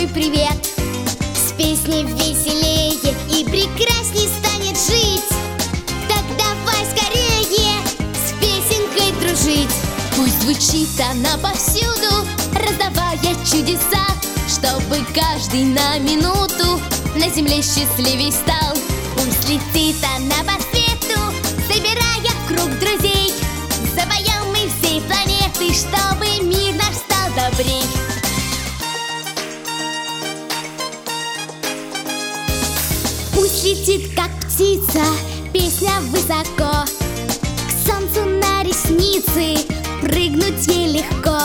свой привет. С песней веселее и прекрасней станет жить. Так давай скорее с песенкой дружить. Пусть звучит она повсюду, раздавая чудеса Чтобы каждый на минуту на земле счастливей стал. Пусть летит она по свету, собирая Летит, как птица, песня высоко К солнцу на ресницы. Прыгнуть ей легко.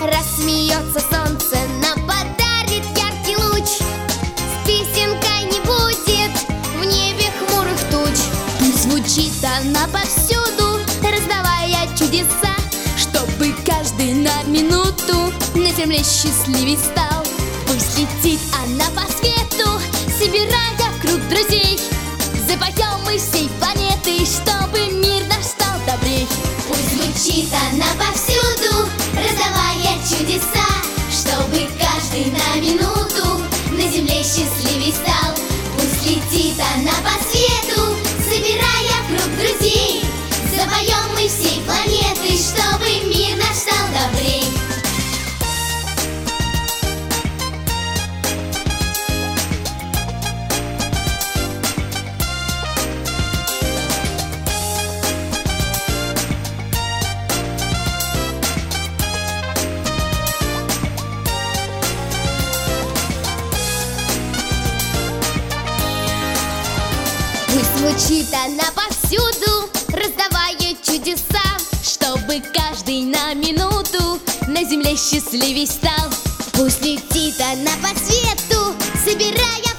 Рассмеется солнце, нам подарит яркий луч. С песенкой не будет в небе хмурых туч. Пусть звучит она повсюду, раздавая чудеса. Чтобы каждый на минуту на земле счастливей стал. Пусть летит она по свету, собирая в круг друзей. Запоем мы всей планеты, чтобы мир наш стал добрей. Пусть звучит она повсюду, раздавая чудеса Чтобы каждый на минуту звучит она повсюду, раздавая чудеса Чтобы каждый на минуту на земле счастливей стал. Пусть летит она по свету, собирая